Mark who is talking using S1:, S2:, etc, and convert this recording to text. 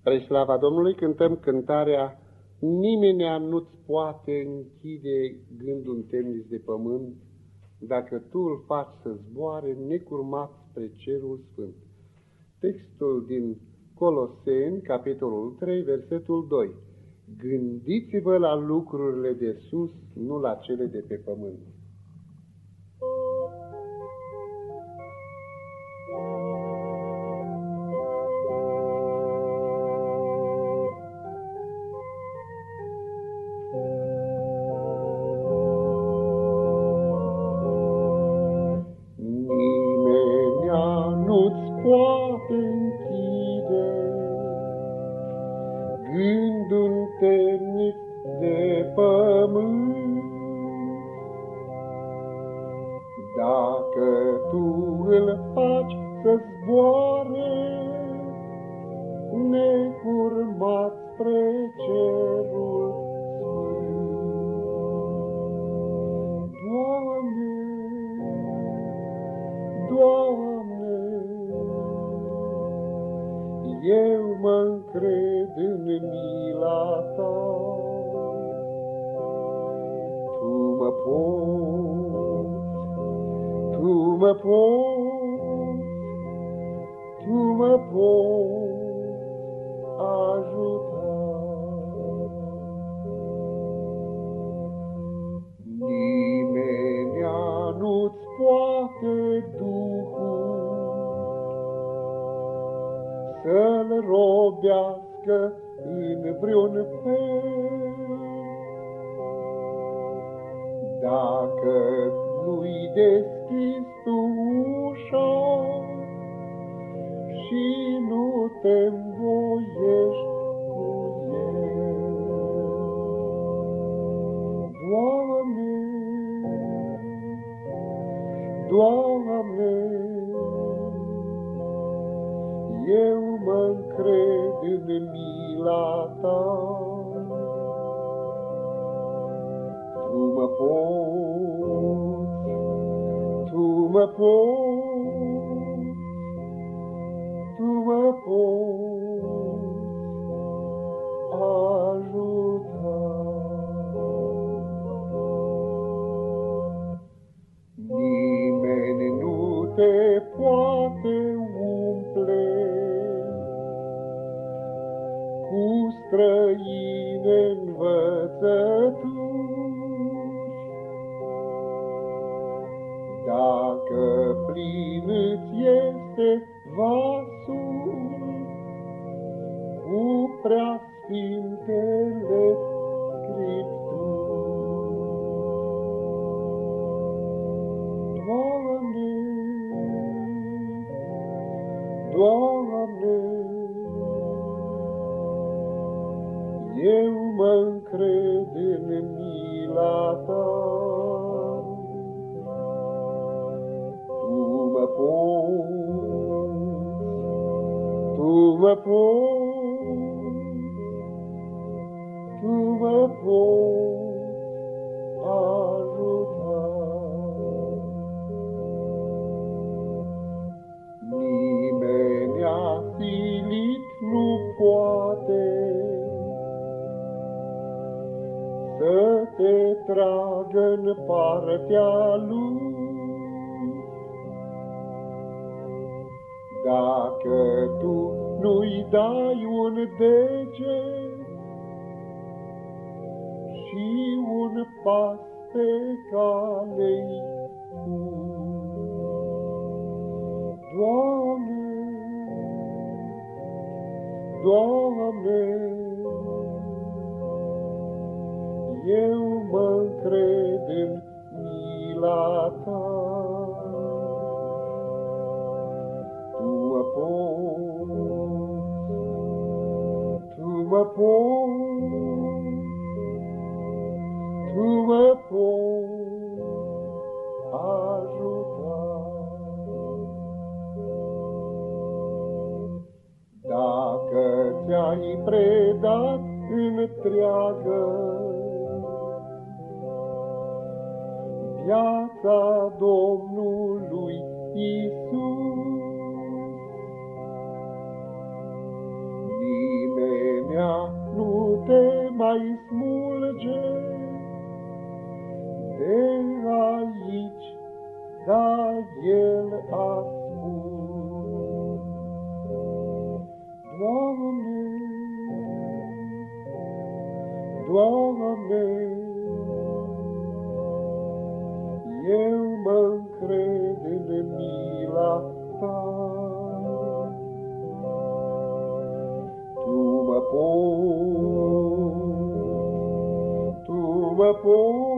S1: Spre slava Domnului cântăm cântarea Nimeni nu-ți poate închide gândul în temniț de pământ, dacă tu îl faci să zboare necurmat spre cerul sfânt. Textul din Coloseni, capitolul 3, versetul 2. Gândiți-vă la lucrurile de sus, nu la cele de pe pământ.
S2: De pământ. Dacă tu îl faci să zboare necurmat spre cerul sfânt. Doamne, Doamne, eu mă încred în mila poți, tu mă poți, tu mă poți ajuta. Nimeni nu-ți poate Duhul să-l robească în vreun fel. Dacă nu-i deschis tu ușa și nu te învoiești cu el. Doamne, Doamne, eu mă încred în mila ta. Poți, tu mă poți, tu mă poți ajuta. Nimeni nu te poate străine învățături. Plin îți este vasul cu prea sfintele Scripturi. Doamne, Doamne, eu mă încred în mila ta. Poți, tu mă poți, tu mă poți ajuta. Nimeni asilit nu poate să te tragă în partea lui. Dacă tu nu-i dai un deget și un pas pe cale Doamne, Doamne, eu mă încred în mila ta. Mă poți ajuta. Dacă ți-ai predat întreagă viața Domnului Isus. mai smulge El a spus. Doamne, Doamne, eu mă încred în mila Ta. Tu mă poți, Tu mă poți, Tu mă poți,